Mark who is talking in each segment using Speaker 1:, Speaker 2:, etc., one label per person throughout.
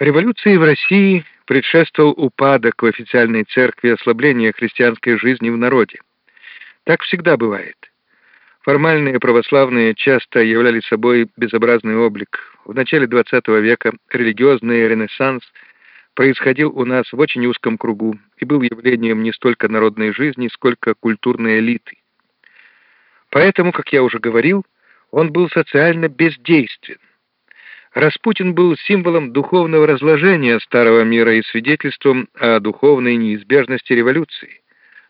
Speaker 1: Революции в России предшествовал упадок в официальной церкви, ослабление христианской жизни в народе. Так всегда бывает. Формальные православные часто являли собой безобразный облик. В начале XX века религиозный ренессанс происходил у нас в очень узком кругу и был явлением не столько народной жизни, сколько культурной элиты. Поэтому, как я уже говорил, он был социально бездействен. Распутин был символом духовного разложения старого мира и свидетельством о духовной неизбежности революции.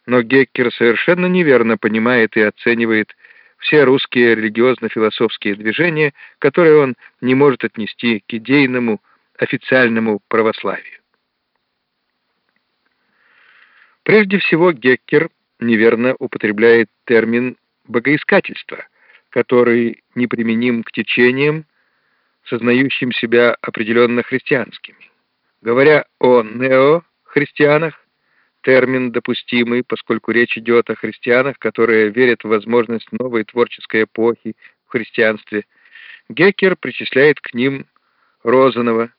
Speaker 1: Но Геккер совершенно неверно понимает и оценивает все русские религиозно-философские движения, которые он не может отнести к идейному, официальному православию. Прежде всего, Геккер неверно употребляет термин «богоискательство», который неприменим к течениям, сознающим себя определенно христианскими. Говоря о неохристианах, термин допустимый, поскольку речь идет о христианах, которые верят в возможность новой творческой эпохи в христианстве, Геккер причисляет к ним Розанова,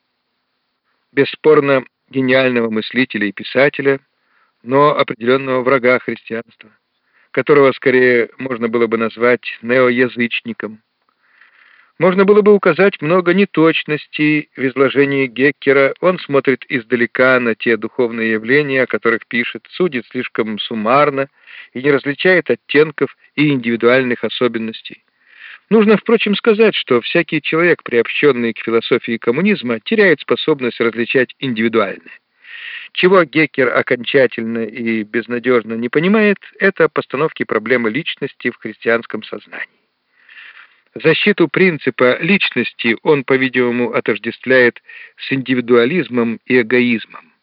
Speaker 1: бесспорно гениального мыслителя и писателя, но определенного врага христианства, которого скорее можно было бы назвать неоязычником. Можно было бы указать много неточностей в изложении Геккера. Он смотрит издалека на те духовные явления, о которых пишет, судит слишком суммарно и не различает оттенков и индивидуальных особенностей. Нужно, впрочем, сказать, что всякий человек, приобщенный к философии коммунизма, теряет способность различать индивидуальное. Чего Геккер окончательно и безнадежно не понимает, это постановки проблемы личности в христианском сознании. Защиту принципа личности он, по-видимому, отождествляет с индивидуализмом и эгоизмом.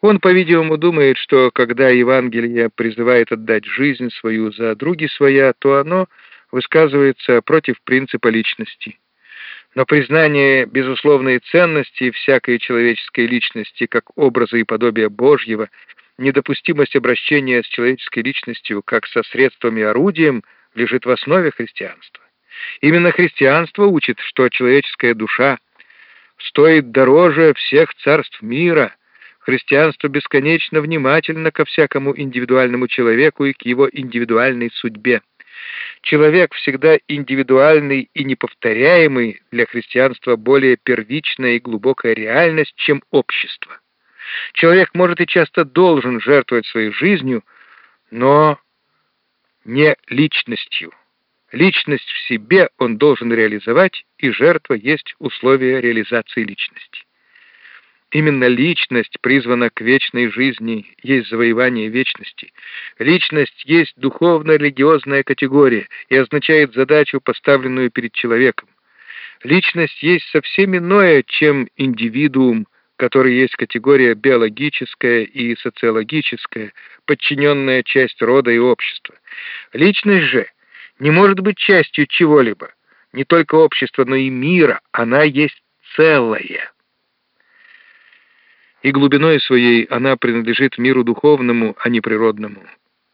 Speaker 1: Он, по-видимому, думает, что когда Евангелие призывает отдать жизнь свою за други своя, то оно высказывается против принципа личности. Но признание безусловной ценности всякой человеческой личности как образа и подобия Божьего, недопустимость обращения с человеческой личностью как со средством и орудием лежит в основе христианства. Именно христианство учит, что человеческая душа стоит дороже всех царств мира. Христианство бесконечно внимательно ко всякому индивидуальному человеку и к его индивидуальной судьбе. Человек всегда индивидуальный и неповторяемый для христианства более первичная и глубокая реальность, чем общество. Человек может и часто должен жертвовать своей жизнью, но не личностью. Личность в себе он должен реализовать, и жертва есть условие реализации личности. Именно личность призвана к вечной жизни, есть завоевание вечности. Личность есть духовно-религиозная категория и означает задачу, поставленную перед человеком. Личность есть совсем иное, чем индивидуум, который есть категория биологическая и социологическая, подчиненная часть рода и общества. Личность же — не может быть частью чего-либо, не только общества, но и мира, она есть целое. И глубиной своей она принадлежит миру духовному, а не природному.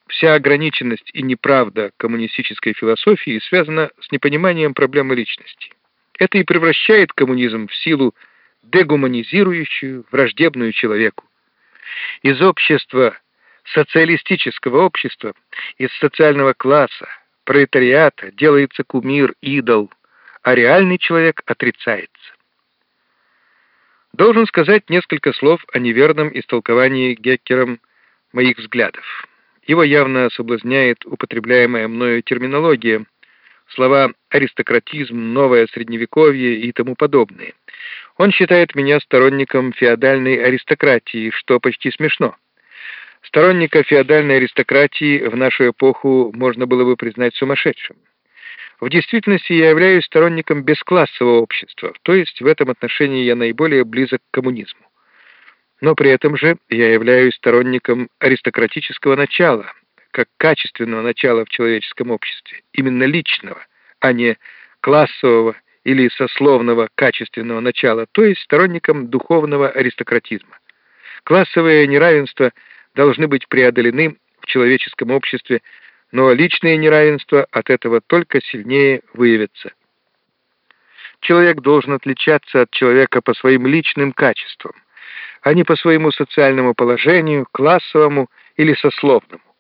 Speaker 1: Вся ограниченность и неправда коммунистической философии связана с непониманием проблемы личности. Это и превращает коммунизм в силу дегуманизирующую, враждебную человеку. Из общества, социалистического общества, из социального класса, пролетариата делается кумир, идол, а реальный человек отрицается. Должен сказать несколько слов о неверном истолковании Геккером моих взглядов. Его явно соблазняет употребляемая мною терминология, слова аристократизм, новое средневековье и тому подобное. Он считает меня сторонником феодальной аристократии, что почти смешно. Сторонника феодальной аристократии в нашу эпоху можно было бы признать сумасшедшим. В действительности я являюсь сторонником бесклассового общества, то есть в этом отношении я наиболее близок к коммунизму. Но при этом же я являюсь сторонником аристократического начала, как качественного начала в человеческом обществе, именно личного, а не классового или сословного качественного начала, то есть сторонником духовного аристократизма. Классовое неравенство – должны быть преодолены в человеческом обществе, но личное неравенство от этого только сильнее выявится. человек должен отличаться от человека по своим личным качествам, а не по своему социальному положению, классовому или сословному.